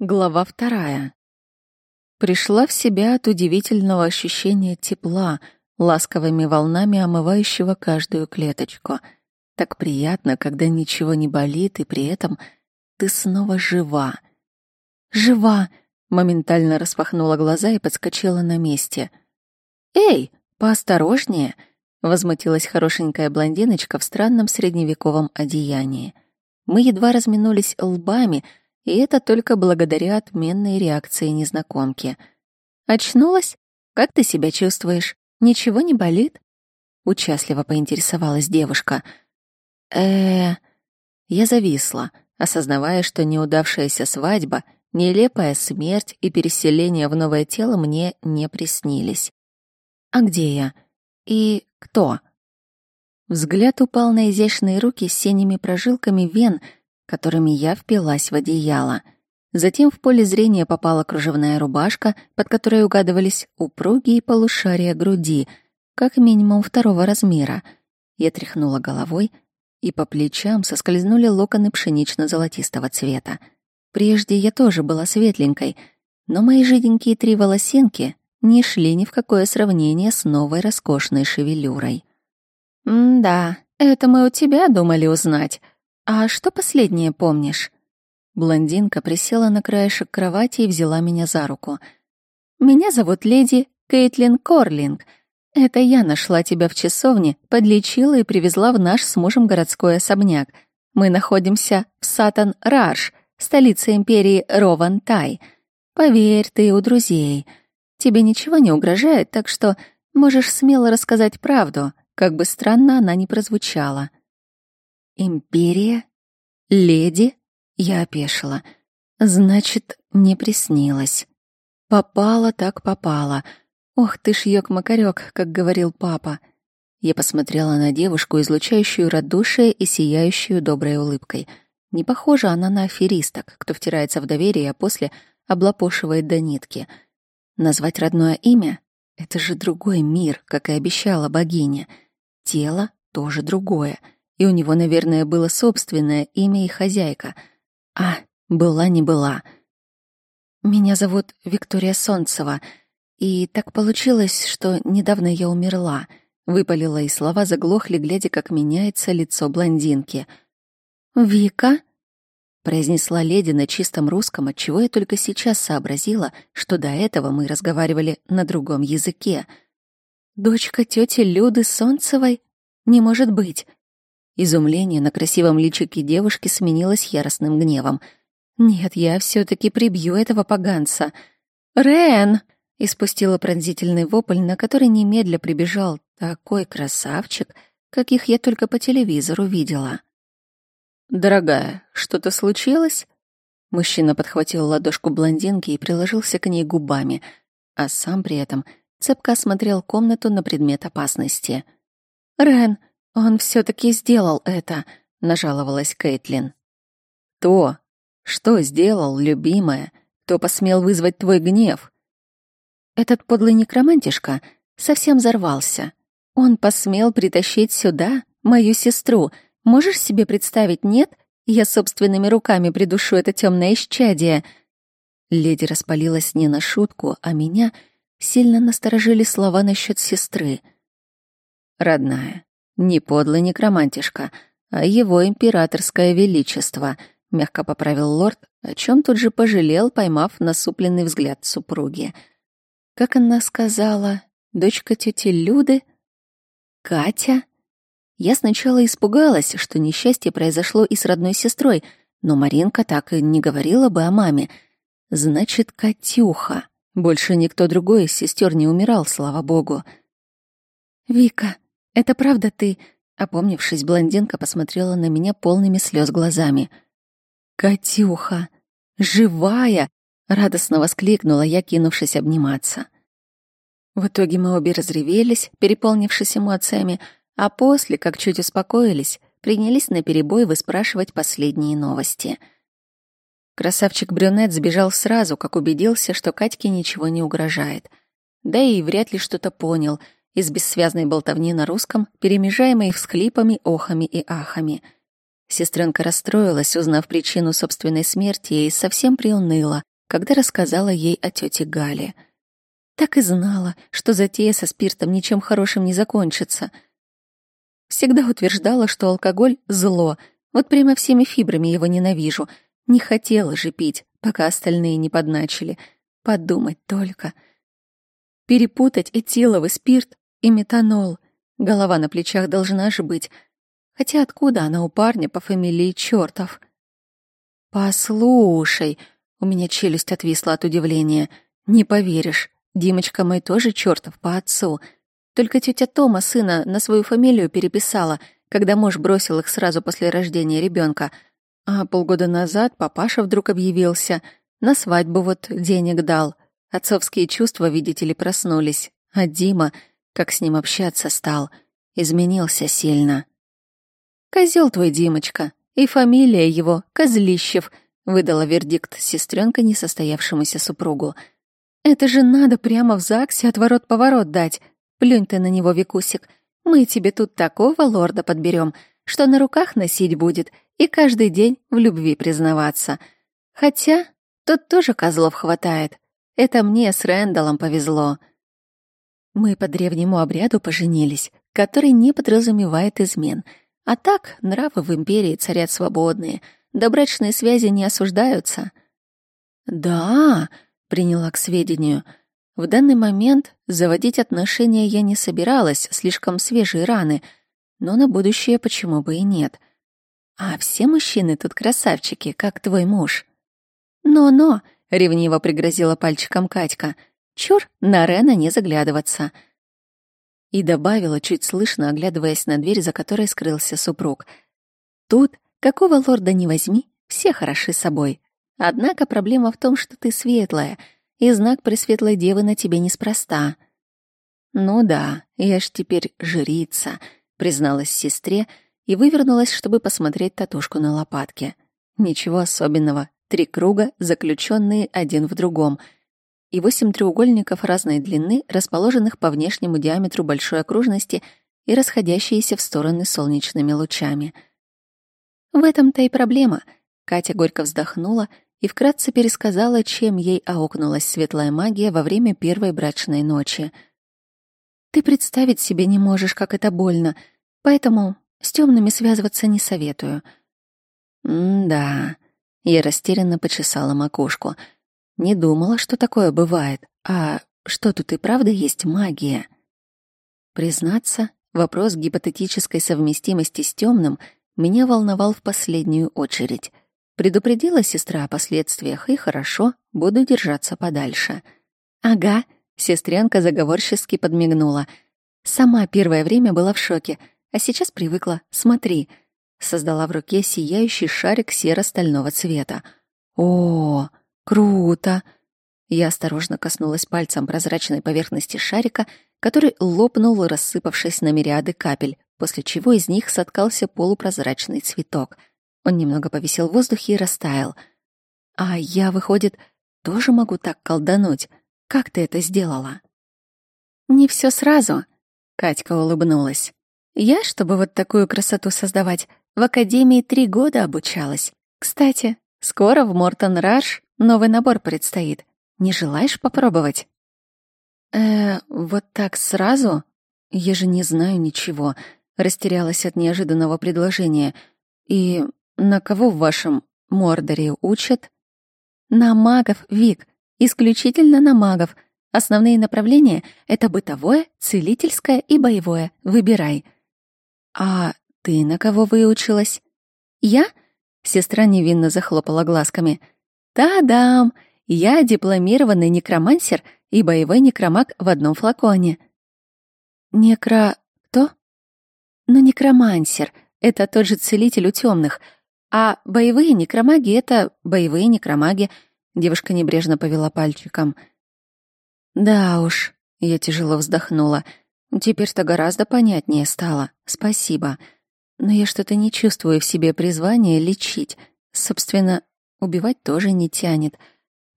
Глава вторая. Пришла в себя от удивительного ощущения тепла, ласковыми волнами омывающего каждую клеточку. Так приятно, когда ничего не болит, и при этом ты снова жива. «Жива!» — моментально распахнула глаза и подскочила на месте. «Эй, поосторожнее!» — возмутилась хорошенькая блондиночка в странном средневековом одеянии. Мы едва разминулись лбами — и это только благодаря отменной реакции незнакомки. «Очнулась? Как ты себя чувствуешь? Ничего не болит?» Участливо поинтересовалась девушка. э Я зависла, осознавая, что неудавшаяся свадьба, нелепая смерть и переселение в новое тело мне не приснились. «А где я? И кто?» Взгляд упал на изящные руки с синими прожилками вен — которыми я впилась в одеяло. Затем в поле зрения попала кружевная рубашка, под которой угадывались упругие полушария груди, как минимум второго размера. Я тряхнула головой, и по плечам соскользнули локоны пшенично-золотистого цвета. Прежде я тоже была светленькой, но мои жиденькие три волосинки не шли ни в какое сравнение с новой роскошной шевелюрой. «М-да, это мы у тебя думали узнать», «А что последнее помнишь?» Блондинка присела на краешек кровати и взяла меня за руку. «Меня зовут леди Кейтлин Корлинг. Это я нашла тебя в часовне, подлечила и привезла в наш с мужем городской особняк. Мы находимся в Сатан-Раш, столице империи Рован-Тай. Поверь, ты у друзей. Тебе ничего не угрожает, так что можешь смело рассказать правду, как бы странно она ни прозвучала». Империя? Леди? Я опешила. Значит, не приснилось. Попала так попала. Ох ты ж ёк-макарёк, как говорил папа. Я посмотрела на девушку, излучающую радушие и сияющую доброй улыбкой. Не похожа она на аферисток, кто втирается в доверие, а после облапошивает до нитки. Назвать родное имя — это же другой мир, как и обещала богиня. Тело тоже другое — и у него, наверное, было собственное имя и хозяйка. А, была не была. Меня зовут Виктория Солнцева, и так получилось, что недавно я умерла. Выпалила, и слова заглохли, глядя, как меняется лицо блондинки. «Вика?» — произнесла леди на чистом русском, отчего я только сейчас сообразила, что до этого мы разговаривали на другом языке. «Дочка тети Люды Солнцевой? Не может быть!» Изумление на красивом личике девушки сменилось яростным гневом. «Нет, я все таки прибью этого поганца!» «Рен!» — испустила пронзительный вопль, на который немедля прибежал такой красавчик, каких я только по телевизору видела. «Дорогая, что-то случилось?» Мужчина подхватил ладошку блондинки и приложился к ней губами, а сам при этом цепко осмотрел комнату на предмет опасности. «Рен, «Он все-таки сделал это», — нажаловалась Кейтлин. «То? Что сделал, любимая? Кто посмел вызвать твой гнев?» Этот подлый некромантишка совсем взорвался. Он посмел притащить сюда мою сестру. Можешь себе представить, нет? Я собственными руками придушу это темное исчадие. Леди распалилась не на шутку, а меня сильно насторожили слова насчет сестры. «Родная, не подлый некромантишка, а его императорское величество, мягко поправил лорд, о чем тут же пожалел, поймав насупленный взгляд супруги. Как она сказала, дочка тети Люды? Катя? Я сначала испугалась, что несчастье произошло и с родной сестрой, но Маринка так и не говорила бы о маме. Значит, Катюха. Больше никто другой из сестер не умирал, слава богу. «Вика», «Это правда ты?» Опомнившись, блондинка посмотрела на меня полными слез глазами. «Катюха! Живая!» — радостно воскликнула я, кинувшись обниматься. В итоге мы обе разревелись, переполнившись эмоциями, а после, как чуть успокоились, принялись наперебой выспрашивать последние новости. Красавчик-брюнет сбежал сразу, как убедился, что Катьке ничего не угрожает. Да и вряд ли что-то понял — из бессвязной болтовни на русском, перемежаемой всхлипами, охами и ахами. Сестренка расстроилась, узнав причину собственной смерти, и совсем приуныла, когда рассказала ей о тете Гале. Так и знала, что затея со спиртом ничем хорошим не закончится. Всегда утверждала, что алкоголь — зло, вот прямо всеми фибрами его ненавижу. Не хотела же пить, пока остальные не подначили. Подумать только. Перепутать этиловый спирт и метанол. Голова на плечах должна же быть. Хотя откуда она у парня по фамилии Чёртов? «Послушай», — у меня челюсть отвисла от удивления, — «не поверишь, Димочка мой тоже чёртов по отцу. Только тетя Тома сына на свою фамилию переписала, когда муж бросил их сразу после рождения ребенка. А полгода назад папаша вдруг объявился, на свадьбу вот денег дал. Отцовские чувства, видите ли, проснулись. А Дима, как с ним общаться стал, изменился сильно. Козел твой, Димочка, и фамилия его — Козлищев», — выдала вердикт сестренка несостоявшемуся супругу. «Это же надо прямо в ЗАГСе отворот-поворот дать. Плюнь ты на него, Викусик. Мы тебе тут такого лорда подберем, что на руках носить будет и каждый день в любви признаваться. Хотя тут тоже козлов хватает. Это мне с Рэндаллом повезло». Мы по древнему обряду поженились, который не подразумевает измен — а так, нравы в империи царят свободные, добрачные связи не осуждаются. Да, приняла к сведению. В данный момент заводить отношения я не собиралась, слишком свежие раны, но на будущее почему бы и нет. А все мужчины тут красавчики, как твой муж. Но-но, ревниво пригрозила пальчиком Катька. Чур, на Рена не заглядываться — и добавила, чуть слышно, оглядываясь на дверь, за которой скрылся супруг. «Тут, какого лорда не возьми, все хороши собой. Однако проблема в том, что ты светлая, и знак Пресветлой Девы на тебе неспроста». «Ну да, я ж теперь жрица», — призналась сестре и вывернулась, чтобы посмотреть татушку на лопатке. Ничего особенного, три круга, заключенные один в другом — и восемь треугольников разной длины, расположенных по внешнему диаметру большой окружности и расходящиеся в стороны солнечными лучами. В этом-то и проблема. Катя горько вздохнула и вкратце пересказала, чем ей аукнулась светлая магия во время первой брачной ночи. Ты представить себе не можешь, как это больно, поэтому с темными связываться не советую. М-да. Я растерянно почесала макушку — не думала, что такое бывает. А что тут и правда есть магия? Признаться, вопрос гипотетической совместимости с темным меня волновал в последнюю очередь. Предупредила сестра о последствиях, и хорошо, буду держаться подальше. Ага, сестренка заговорчески подмигнула. Сама первое время была в шоке, а сейчас привыкла. Смотри. Создала в руке сияющий шарик серо-стального цвета. О, Круто. Я осторожно коснулась пальцем прозрачной поверхности шарика, который лопнул, рассыпавшись на мириады капель, после чего из них соткался полупрозрачный цветок. Он немного повисел в воздухе и растаял. А я, выходит, тоже могу так колдануть. Как ты это сделала? Не все сразу, Катька улыбнулась. Я, чтобы вот такую красоту создавать, в академии три года обучалась. Кстати, скоро в Мортон Раш Новый набор предстоит. Не желаешь попробовать? Э, вот так сразу? Я же не знаю ничего. Растерялась от неожиданного предложения. И на кого в вашем Мордоре учат? На магов, Вик. Исключительно на магов. Основные направления — это бытовое, целительское и боевое. Выбирай. А ты на кого выучилась? Я? Сестра невинно захлопала глазками — Та-дам! Я дипломированный некромансер и боевой некромаг в одном флаконе. Некро... кто? Ну, некромансер — это тот же целитель у темных, а боевые некромаги — это боевые некромаги. Девушка небрежно повела пальчиком. Да уж, я тяжело вздохнула. Теперь-то гораздо понятнее стало. Спасибо. Но я что-то не чувствую в себе призвания лечить. Собственно, Убивать тоже не тянет.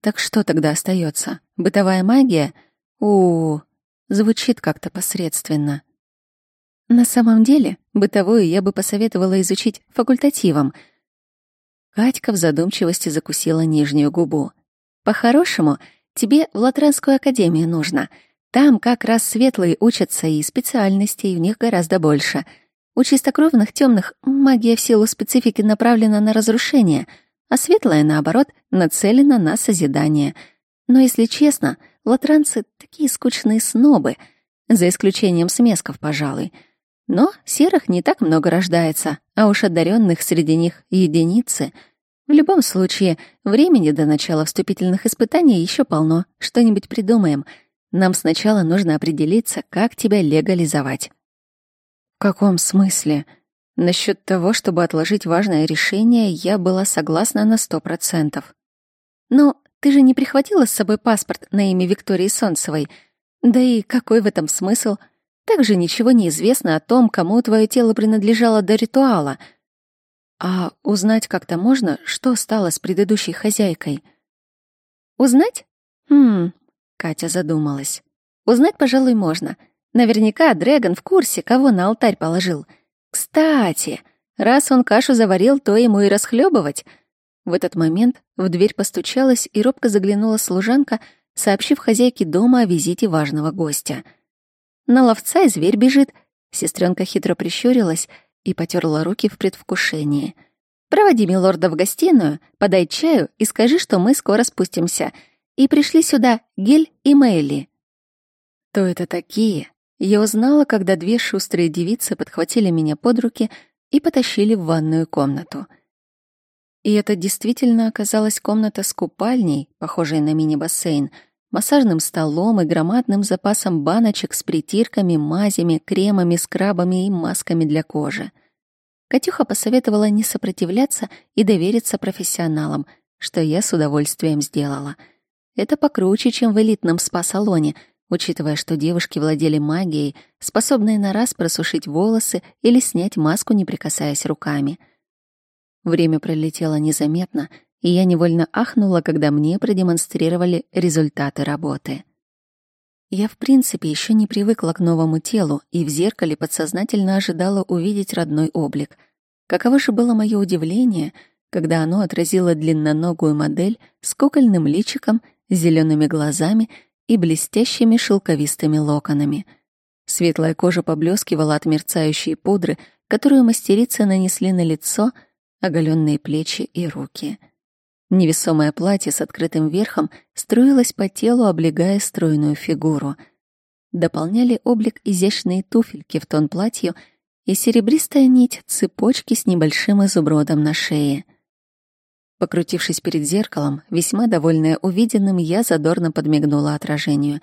Так что тогда остается? Бытовая магия? У, звучит как-то посредственно. На самом деле, бытовую я бы посоветовала изучить факультативом. Катька в задумчивости закусила нижнюю губу. По-хорошему, тебе в Латранскую академию нужно. Там как раз светлые учатся, и специальностей у них гораздо больше. У чистокровных темных магия в силу специфики направлена на разрушение, а светлая, наоборот, нацелена на созидание. Но, если честно, латранцы — такие скучные снобы, за исключением смесков, пожалуй. Но серых не так много рождается, а уж одаренных среди них единицы — в любом случае, времени до начала вступительных испытаний еще полно. Что-нибудь придумаем. Нам сначала нужно определиться, как тебя легализовать. Каком смысле? Насчет того, чтобы отложить важное решение, я была согласна на сто процентов. Но ты же не прихватила с собой паспорт на имя Виктории Солнцевой. Да и какой в этом смысл? Также ничего не известно о том, кому твое тело принадлежало до ритуала — а узнать как-то можно, что стало с предыдущей хозяйкой? Узнать? Хм, Катя задумалась. Узнать, пожалуй, можно. Наверняка Дрэгон в курсе, кого на алтарь положил. Кстати, раз он кашу заварил, то ему и расхлебывать. В этот момент в дверь постучалась и робко заглянула служанка, сообщив хозяйке дома о визите важного гостя. На ловца и зверь бежит. Сестренка хитро прищурилась и потерла руки в предвкушении. «Проводи милорда в гостиную, подай чаю и скажи, что мы скоро спустимся. И пришли сюда Гель и Мэйли». То это такие? Я узнала, когда две шустрые девицы подхватили меня под руки и потащили в ванную комнату. И это действительно оказалась комната с купальней, похожей на мини-бассейн — массажным столом и громадным запасом баночек с притирками, мазями, кремами, скрабами и масками для кожи. Катюха посоветовала не сопротивляться и довериться профессионалам, что я с удовольствием сделала. Это покруче, чем в элитном спа-салоне, учитывая, что девушки владели магией, способной на раз просушить волосы или снять маску, не прикасаясь руками. Время пролетело незаметно, и я невольно ахнула, когда мне продемонстрировали результаты работы. Я, в принципе, еще не привыкла к новому телу и в зеркале подсознательно ожидала увидеть родной облик. Каково же было мое удивление, когда оно отразило длинноногую модель с кукольным личиком, зелеными глазами и блестящими шелковистыми локонами. Светлая кожа поблескивала от мерцающей пудры, которую мастерицы нанесли на лицо, оголенные плечи и руки — Невесомое платье с открытым верхом струилось по телу, облегая стройную фигуру. Дополняли облик изящные туфельки в тон платью и серебристая нить цепочки с небольшим изумрудом на шее. Покрутившись перед зеркалом, весьма довольная увиденным, я задорно подмигнула отражению.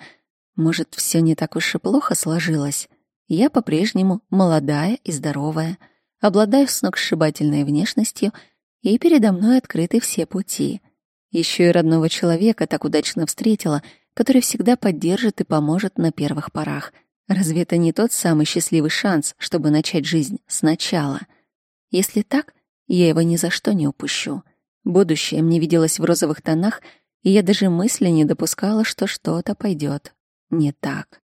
Может, все не так уж и плохо сложилось? Я по-прежнему молодая и здоровая, обладаю сногсшибательной внешностью — и передо мной открыты все пути. Еще и родного человека так удачно встретила, который всегда поддержит и поможет на первых порах. Разве это не тот самый счастливый шанс, чтобы начать жизнь сначала? Если так, я его ни за что не упущу. Будущее мне виделось в розовых тонах, и я даже мысли не допускала, что что-то пойдет не так.